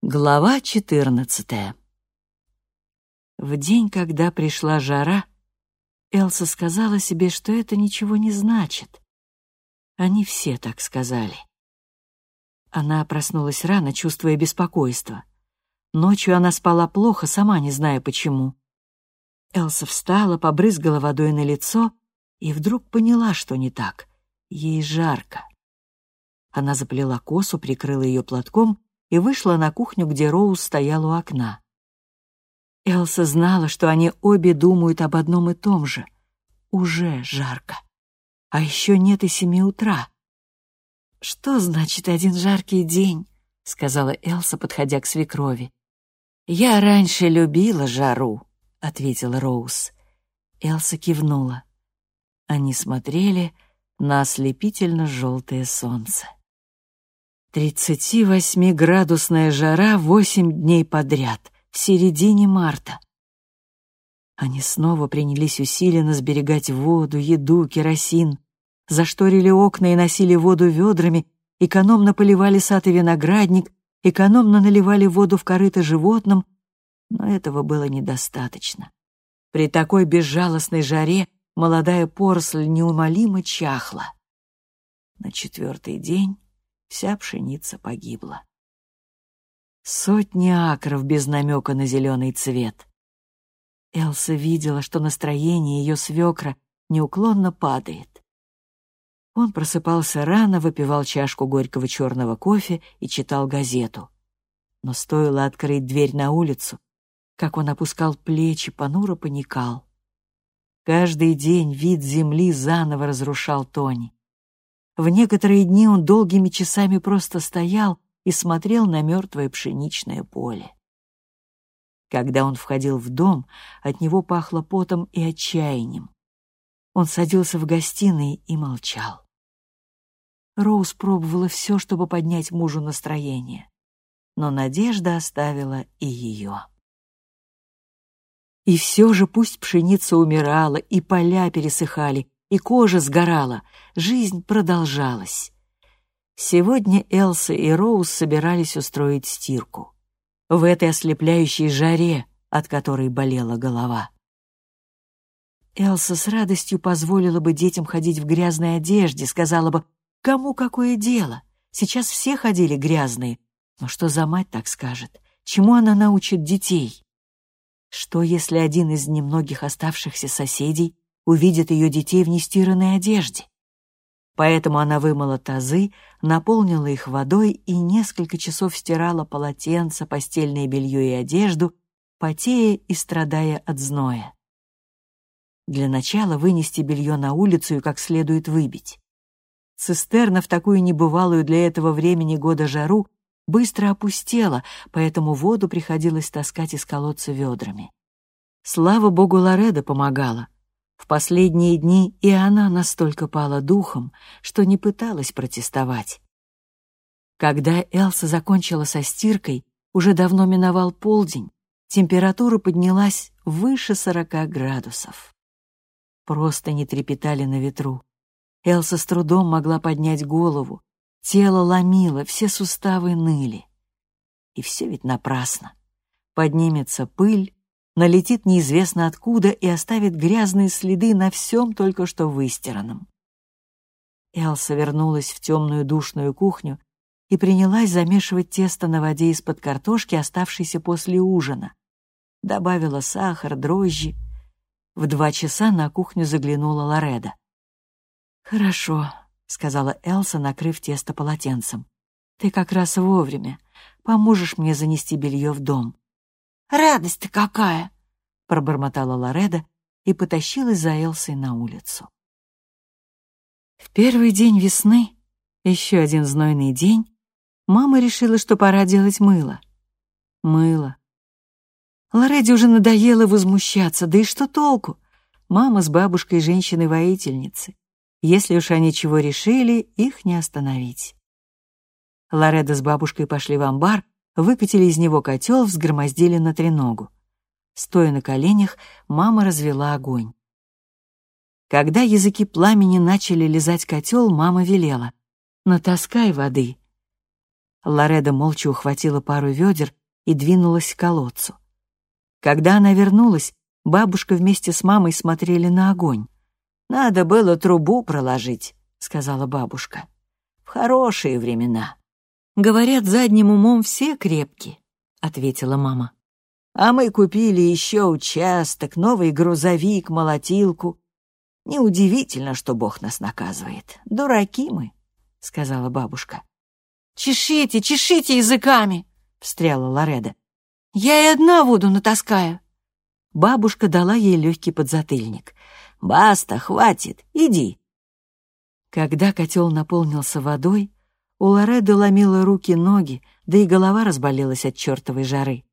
Глава 14 В день, когда пришла жара, Элса сказала себе, что это ничего не значит. Они все так сказали. Она проснулась рано, чувствуя беспокойство. Ночью она спала плохо, сама не зная почему. Элса встала, побрызгала водой на лицо и вдруг поняла, что не так. Ей жарко. Она заплела косу, прикрыла ее платком и вышла на кухню, где Роуз стоял у окна. Элса знала, что они обе думают об одном и том же. Уже жарко. А еще нет и семи утра. «Что значит один жаркий день?» — сказала Элса, подходя к свекрови. «Я раньше любила жару», — ответила Роуз. Элса кивнула. Они смотрели на ослепительно-желтое солнце. Тридцати восьмиградусная жара восемь дней подряд, в середине марта. Они снова принялись усиленно сберегать воду, еду, керосин, зашторили окна и носили воду ведрами, экономно поливали сад и виноградник, экономно наливали воду в корыто животным, но этого было недостаточно. При такой безжалостной жаре молодая поросль неумолимо чахла. На четвертый день вся пшеница погибла. Сотни акров без намека на зеленый цвет. Элса видела, что настроение ее свекра неуклонно падает. Он просыпался рано, выпивал чашку горького черного кофе и читал газету. Но стоило открыть дверь на улицу, как он опускал плечи, понуро паникал. Каждый день вид земли заново разрушал Тони. В некоторые дни он долгими часами просто стоял и смотрел на мертвое пшеничное поле. Когда он входил в дом, от него пахло потом и отчаянием. Он садился в гостиной и молчал. Роуз пробовала все, чтобы поднять мужу настроение, но надежда оставила и ее. И все же пусть пшеница умирала, и поля пересыхали, и кожа сгорала, жизнь продолжалась. Сегодня Элса и Роуз собирались устроить стирку. В этой ослепляющей жаре, от которой болела голова. Элса с радостью позволила бы детям ходить в грязной одежде, сказала бы, кому какое дело, сейчас все ходили грязные. Но что за мать так скажет? Чему она научит детей? Что, если один из немногих оставшихся соседей увидит ее детей в нестиранной одежде. Поэтому она вымыла тазы, наполнила их водой и несколько часов стирала полотенца, постельное белье и одежду, потея и страдая от зноя. Для начала вынести белье на улицу и как следует выбить. Цистерна в такую небывалую для этого времени года жару быстро опустела, поэтому воду приходилось таскать из колодца ведрами. Слава богу, Лореда помогала — в последние дни и она настолько пала духом, что не пыталась протестовать. Когда Элса закончила со стиркой, уже давно миновал полдень, температура поднялась выше сорока градусов. Просто не трепетали на ветру. Элса с трудом могла поднять голову, тело ломило, все суставы ныли. И все ведь напрасно. Поднимется пыль, налетит неизвестно откуда и оставит грязные следы на всем только что выстиранном. Элса вернулась в темную душную кухню и принялась замешивать тесто на воде из-под картошки, оставшейся после ужина. Добавила сахар, дрожжи. В два часа на кухню заглянула Лореда. «Хорошо», — сказала Элса, накрыв тесто полотенцем. «Ты как раз вовремя. Поможешь мне занести белье в дом. Радость-то какая!» — пробормотала Лореда и потащилась за Элсой на улицу. В первый день весны, еще один знойный день, мама решила, что пора делать мыло. Мыло. Лореде уже надоело возмущаться, да и что толку? Мама с бабушкой женщины-воительницы. Если уж они чего решили, их не остановить. Лореда с бабушкой пошли в амбар, выкатили из него котел, взгромоздили на треногу. Стоя на коленях, мама развела огонь. Когда языки пламени начали лизать котел, мама велела. «Натаскай воды». Лореда молча ухватила пару ведер и двинулась к колодцу. Когда она вернулась, бабушка вместе с мамой смотрели на огонь. «Надо было трубу проложить», — сказала бабушка. «В хорошие времена». «Говорят, задним умом все крепки», — ответила мама. «А мы купили еще участок, новый грузовик, молотилку. Неудивительно, что Бог нас наказывает. Дураки мы», — сказала бабушка. «Чешите, чешите языками!» — встряла Лореда. «Я и одна воду натаскаю». Бабушка дала ей легкий подзатыльник. «Баста, хватит, иди». Когда котел наполнился водой, у Лореды ломила руки-ноги, да и голова разболелась от чертовой жары.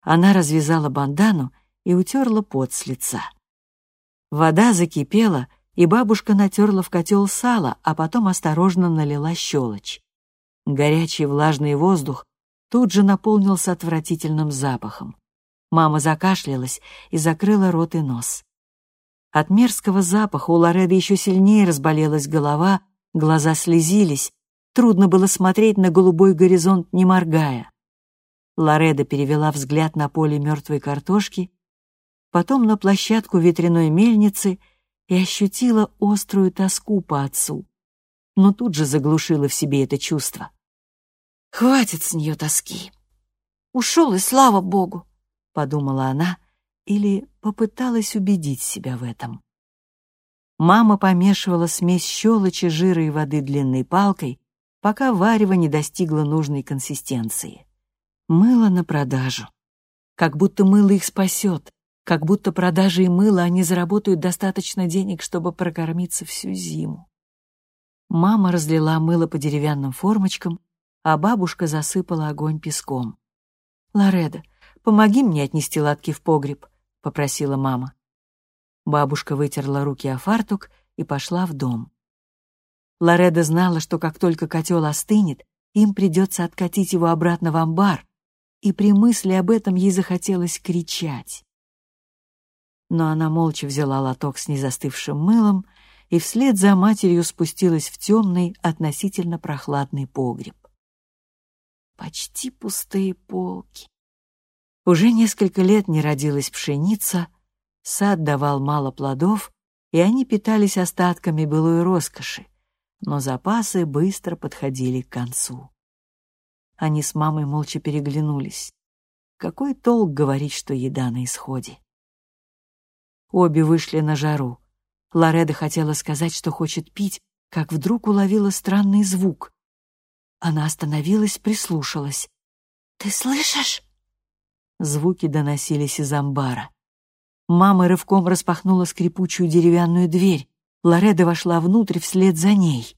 Она развязала бандану и утерла пот с лица. Вода закипела, и бабушка натерла в котел сало, а потом осторожно налила щелочь. Горячий влажный воздух тут же наполнился отвратительным запахом. Мама закашлялась и закрыла рот и нос. От мерзкого запаха у Лореды еще сильнее разболелась голова, глаза слезились, трудно было смотреть на голубой горизонт, не моргая. Лореда перевела взгляд на поле мертвой картошки, потом на площадку ветряной мельницы и ощутила острую тоску по отцу, но тут же заглушила в себе это чувство. «Хватит с нее тоски. Ушел, и слава богу!» — подумала она или попыталась убедить себя в этом. Мама помешивала смесь щелочи, жира и воды длинной палкой, пока варево не достигло нужной консистенции. Мыло на продажу. Как будто мыло их спасет, как будто продажей мыла они заработают достаточно денег, чтобы прокормиться всю зиму. Мама разлила мыло по деревянным формочкам, а бабушка засыпала огонь песком. «Лореда, помоги мне отнести латки в погреб», — попросила мама. Бабушка вытерла руки о фартук и пошла в дом. Лореда знала, что как только котел остынет, им придется откатить его обратно в амбар, и при мысли об этом ей захотелось кричать. Но она молча взяла лоток с незастывшим мылом и вслед за матерью спустилась в темный, относительно прохладный погреб. Почти пустые полки. Уже несколько лет не родилась пшеница, сад давал мало плодов, и они питались остатками былой роскоши, но запасы быстро подходили к концу. Они с мамой молча переглянулись. Какой толк говорить, что еда на исходе? Обе вышли на жару. Лореда хотела сказать, что хочет пить, как вдруг уловила странный звук. Она остановилась, прислушалась. «Ты слышишь?» Звуки доносились из амбара. Мама рывком распахнула скрипучую деревянную дверь. Лореда вошла внутрь вслед за ней.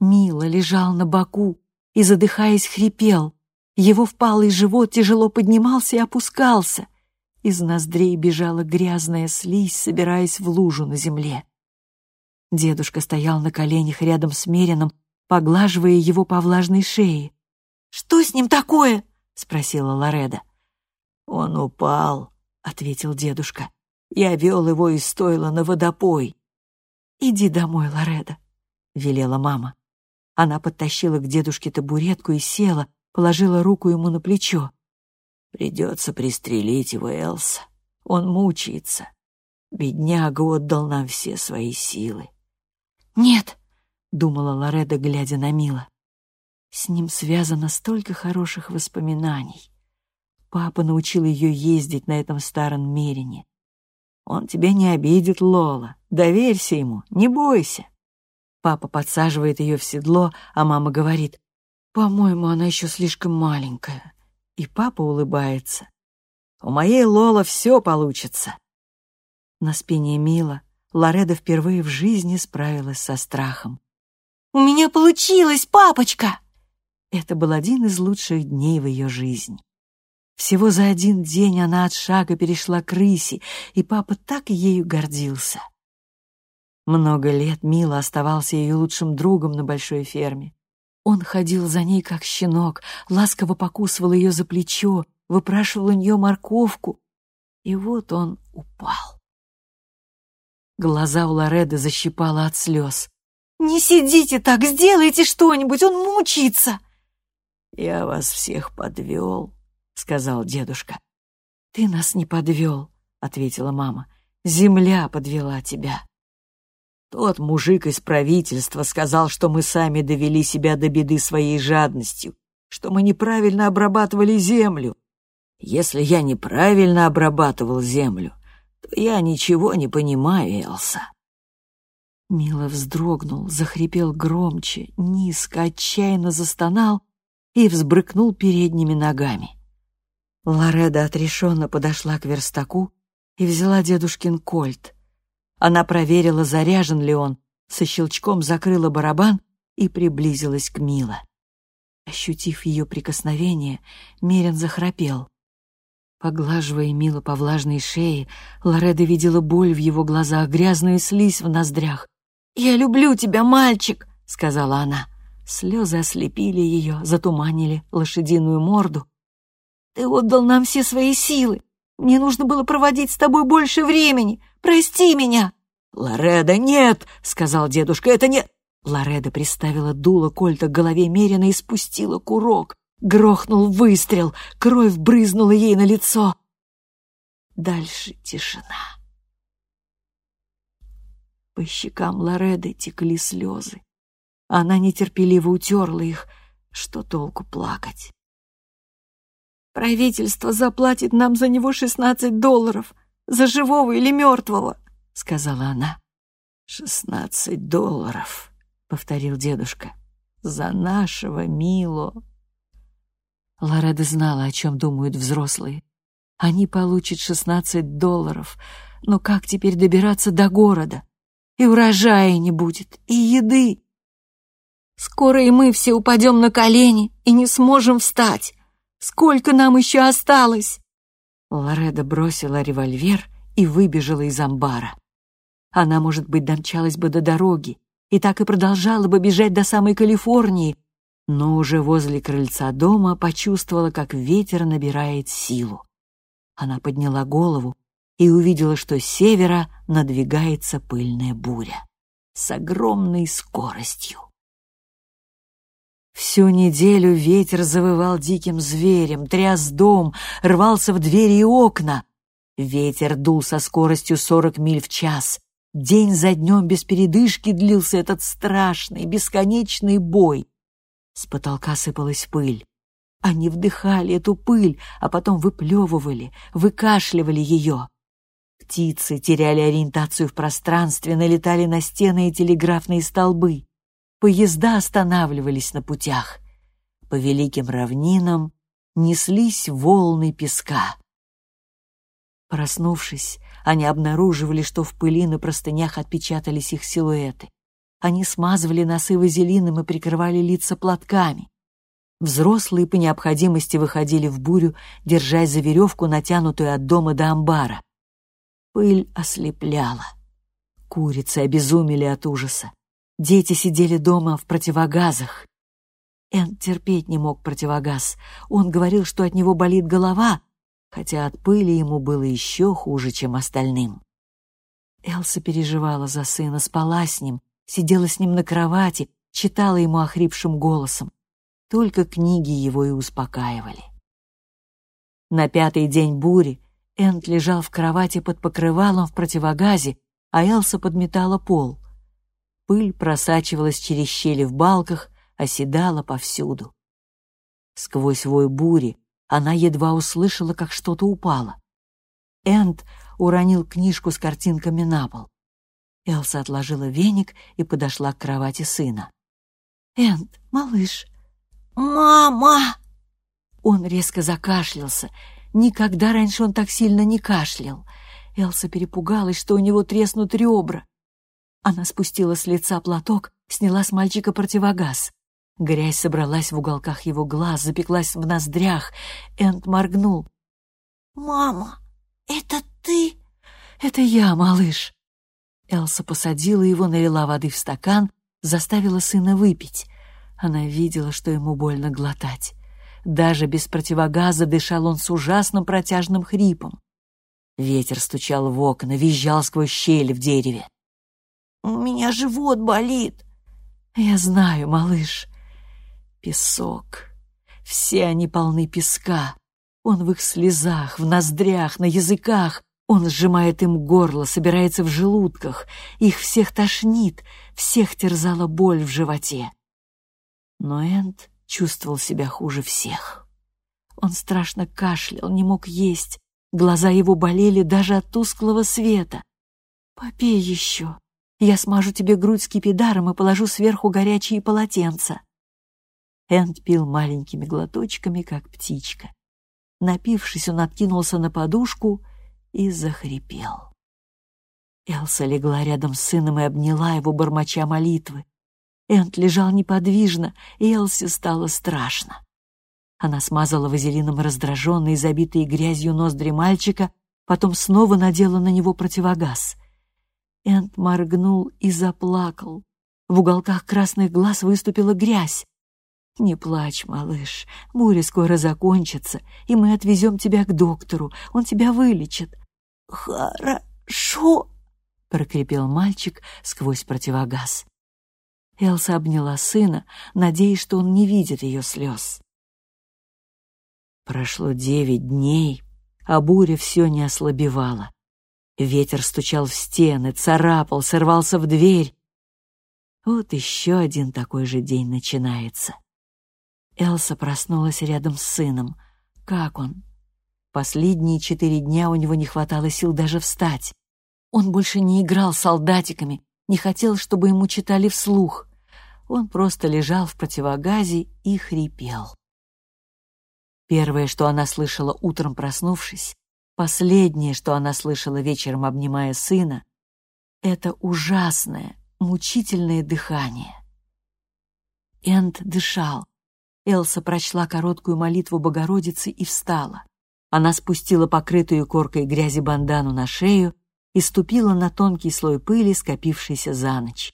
Мила лежал на боку и, задыхаясь, хрипел. Его впалый живот тяжело поднимался и опускался. Из ноздрей бежала грязная слизь, собираясь в лужу на земле. Дедушка стоял на коленях рядом с Мерином поглаживая его по влажной шее. «Что с ним такое?» — спросила Лореда. «Он упал», — ответил дедушка. «Я вел его из стойла на водопой». «Иди домой, Лореда», — велела мама. Она подтащила к дедушке табуретку и села, положила руку ему на плечо. «Придется пристрелить его, Элса. Он мучается. Бедняга отдал нам все свои силы». «Нет, — думала Лореда, глядя на Мила. С ним связано столько хороших воспоминаний. Папа научил ее ездить на этом старом мерине. Он тебя не обидит, Лола. Доверься ему, не бойся. Папа подсаживает ее в седло, а мама говорит, «По-моему, она еще слишком маленькая». И папа улыбается. «У моей Лола все получится». На спине Мила Лореда впервые в жизни справилась со страхом. У меня получилось, папочка!» Это был один из лучших дней в ее жизни. Всего за один день она от шага перешла к рыси, и папа так ею гордился. Много лет Мила оставался ее лучшим другом на большой ферме. Он ходил за ней, как щенок, ласково покусывал ее за плечо, выпрашивал у нее морковку. И вот он упал. Глаза у Лореды защипало от слез. «Не сидите так, сделайте что-нибудь, он мучится!» «Я вас всех подвел», — сказал дедушка. «Ты нас не подвел», — ответила мама. «Земля подвела тебя». Тот мужик из правительства сказал, что мы сами довели себя до беды своей жадностью, что мы неправильно обрабатывали землю. Если я неправильно обрабатывал землю, то я ничего не понимаю, Элса. Мила вздрогнул, захрипел громче, низко, отчаянно застонал и взбрыкнул передними ногами. Лореда отрешенно подошла к верстаку и взяла дедушкин кольт. Она проверила, заряжен ли он, со щелчком закрыла барабан и приблизилась к Мила. Ощутив ее прикосновение, Мерин захрапел. Поглаживая Мила по влажной шее, Лореда видела боль в его глазах, грязную слизь в ноздрях. «Я люблю тебя, мальчик!» — сказала она. Слезы ослепили ее, затуманили лошадиную морду. «Ты отдал нам все свои силы. Мне нужно было проводить с тобой больше времени. Прости меня!» «Лореда, нет!» — сказал дедушка. «Это не...» Лореда приставила дуло кольта к голове Мерина и спустила курок. Грохнул выстрел, кровь брызнула ей на лицо. Дальше тишина. По щекам Лореды текли слезы. Она нетерпеливо утерла их. Что толку плакать? «Правительство заплатит нам за него шестнадцать долларов, за живого или мертвого», — сказала она. «Шестнадцать долларов», — повторил дедушка, — «за нашего Мило». Лореда знала, о чем думают взрослые. Они получат шестнадцать долларов, но как теперь добираться до города? и урожая не будет, и еды. Скоро и мы все упадем на колени и не сможем встать. Сколько нам еще осталось?» Лореда бросила револьвер и выбежала из амбара. Она, может быть, домчалась бы до дороги и так и продолжала бы бежать до самой Калифорнии, но уже возле крыльца дома почувствовала, как ветер набирает силу. Она подняла голову и увидела, что с севера надвигается пыльная буря с огромной скоростью. Всю неделю ветер завывал диким зверем, тряс дом, рвался в двери и окна. Ветер дул со скоростью сорок миль в час. День за днем без передышки длился этот страшный, бесконечный бой. С потолка сыпалась пыль. Они вдыхали эту пыль, а потом выплевывали, выкашливали ее. Птицы теряли ориентацию в пространстве, налетали на стены и телеграфные столбы. Поезда останавливались на путях. По великим равнинам неслись волны песка. Проснувшись, они обнаруживали, что в пыли на простынях отпечатались их силуэты. Они смазывали носы вазелином и прикрывали лица платками. Взрослые по необходимости выходили в бурю, держась за веревку, натянутую от дома до амбара. Пыль ослепляла. Курицы обезумели от ужаса. Дети сидели дома в противогазах. Эн терпеть не мог противогаз. Он говорил, что от него болит голова, хотя от пыли ему было еще хуже, чем остальным. Элса переживала за сына, спала с ним, сидела с ним на кровати, читала ему охрипшим голосом. Только книги его и успокаивали. На пятый день бури Энд лежал в кровати под покрывалом в противогазе, а Элса подметала пол. Пыль просачивалась через щели в балках, оседала повсюду. Сквозь вой бури она едва услышала, как что-то упало. Энд уронил книжку с картинками на пол. Элса отложила веник и подошла к кровати сына. «Энд, малыш!» «Мама!» Он резко закашлялся Никогда раньше он так сильно не кашлял. Элса перепугалась, что у него треснут ребра. Она спустила с лица платок, сняла с мальчика противогаз. Грязь собралась в уголках его глаз, запеклась в ноздрях. Энд моргнул. «Мама, это ты?» «Это я, малыш». Элса посадила его, налила воды в стакан, заставила сына выпить. Она видела, что ему больно глотать. Даже без противогаза дышал он с ужасным протяжным хрипом. Ветер стучал в окна, визжал сквозь щели в дереве. «У меня живот болит». «Я знаю, малыш. Песок. Все они полны песка. Он в их слезах, в ноздрях, на языках. Он сжимает им горло, собирается в желудках. Их всех тошнит, всех терзала боль в животе. Но Энд чувствовал себя хуже всех. Он страшно кашлял, не мог есть. Глаза его болели даже от тусклого света. «Попей еще. Я смажу тебе грудь скипидаром и положу сверху горячие полотенца». Энд пил маленькими глоточками, как птичка. Напившись, он откинулся на подушку и захрипел. Элса легла рядом с сыном и обняла его, бормоча молитвы. Энд лежал неподвижно, и Элсе стало страшно. Она смазала вазелином раздраженные, забитые грязью ноздри мальчика, потом снова надела на него противогаз. Энд моргнул и заплакал. В уголках красных глаз выступила грязь. «Не плачь, малыш, буря скоро закончится, и мы отвезем тебя к доктору, он тебя вылечит». «Хорошо», — прокрепел мальчик сквозь противогаз. Элса обняла сына, надеясь, что он не видит ее слез. Прошло девять дней, а буря все не ослабевала. Ветер стучал в стены, царапал, сорвался в дверь. Вот еще один такой же день начинается. Элса проснулась рядом с сыном. Как он? Последние четыре дня у него не хватало сил даже встать. Он больше не играл солдатиками, не хотел, чтобы ему читали вслух. Он просто лежал в противогазе и хрипел. Первое, что она слышала утром проснувшись, последнее, что она слышала вечером, обнимая сына, это ужасное, мучительное дыхание. Энд дышал, Элса прочла короткую молитву Богородицы и встала. Она спустила покрытую коркой грязи бандану на шею и ступила на тонкий слой пыли, скопившийся за ночь.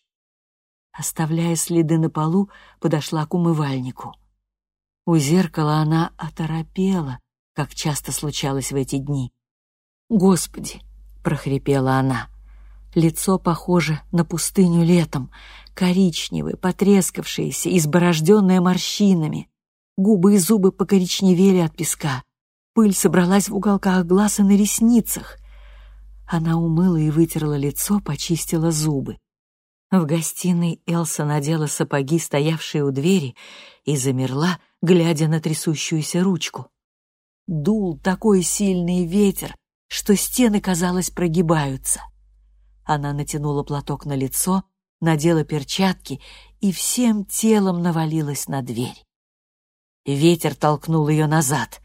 Оставляя следы на полу, подошла к умывальнику. У зеркала она оторопела, как часто случалось в эти дни. «Господи!» — прохрипела она. Лицо похоже на пустыню летом, коричневое, потрескавшееся, изборожденное морщинами. Губы и зубы покоричневели от песка. Пыль собралась в уголках глаз и на ресницах. Она умыла и вытерла лицо, почистила зубы. В гостиной Элса надела сапоги, стоявшие у двери, и замерла, глядя на трясущуюся ручку. Дул такой сильный ветер, что стены, казалось, прогибаются. Она натянула платок на лицо, надела перчатки и всем телом навалилась на дверь. Ветер толкнул ее назад.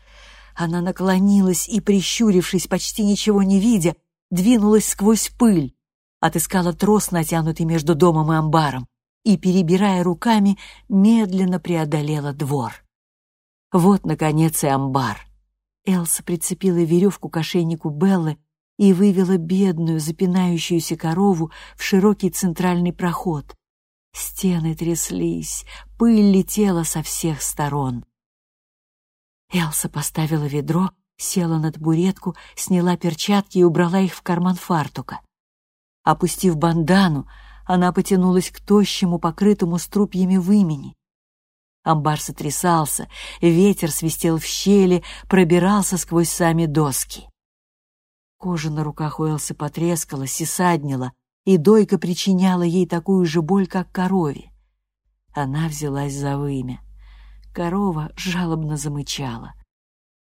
Она наклонилась и, прищурившись, почти ничего не видя, двинулась сквозь пыль, отыскала трос, натянутый между домом и амбаром, и, перебирая руками, медленно преодолела двор. Вот, наконец, и амбар. Элса прицепила веревку к ошейнику Беллы и вывела бедную, запинающуюся корову в широкий центральный проход. Стены тряслись, пыль летела со всех сторон. Элса поставила ведро, села на табуретку, сняла перчатки и убрала их в карман фартука. Опустив бандану, она потянулась к тощему, покрытому струпьями вымени. Амбар сотрясался, ветер свистел в щели, пробирался сквозь сами доски. Кожа на руках Уэлсы потрескалась и саднила, и дойка причиняла ей такую же боль, как корове. Она взялась за вымя. Корова жалобно замычала.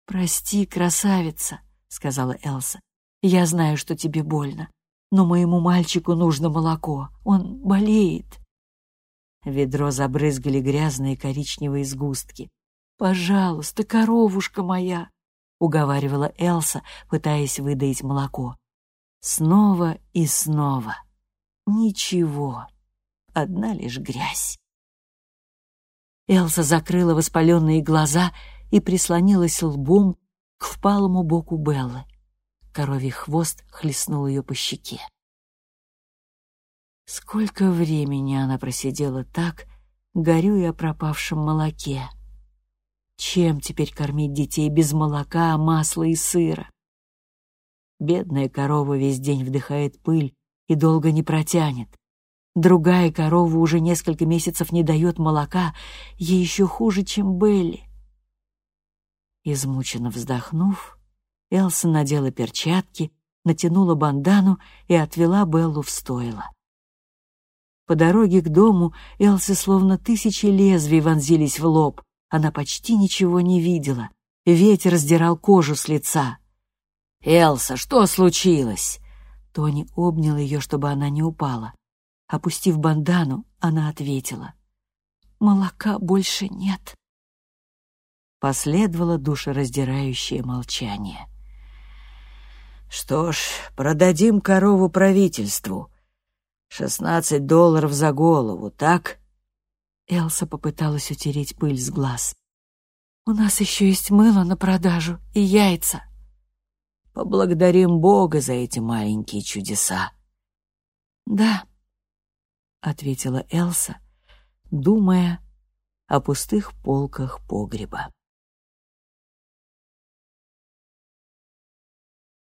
«Прости, красавица», — сказала Элса. «Я знаю, что тебе больно, но моему мальчику нужно молоко. Он болеет». Ведро забрызгали грязные коричневые сгустки. «Пожалуйста, коровушка моя!» — уговаривала Элса, пытаясь выдать молоко. Снова и снова. Ничего. Одна лишь грязь. Элса закрыла воспаленные глаза и прислонилась лбом к впалому боку Беллы. Коровий хвост хлестнул ее по щеке. Сколько времени она просидела так, горюя о пропавшем молоке. Чем теперь кормить детей без молока, масла и сыра? Бедная корова весь день вдыхает пыль и долго не протянет. Другая корова уже несколько месяцев не дает молока, ей еще хуже, чем Белли. Измученно вздохнув, Элса надела перчатки, натянула бандану и отвела Беллу в стойло. По дороге к дому Элсе словно тысячи лезвий вонзились в лоб. Она почти ничего не видела. Ветер раздирал кожу с лица. «Элса, что случилось?» Тони обнял ее, чтобы она не упала. Опустив бандану, она ответила. «Молока больше нет». Последовало душераздирающее молчание. «Что ж, продадим корову правительству. Шестнадцать долларов за голову, так?» Элса попыталась утереть пыль с глаз. «У нас еще есть мыло на продажу и яйца». «Поблагодарим Бога за эти маленькие чудеса». «Да», — ответила Элса, думая о пустых полках погреба.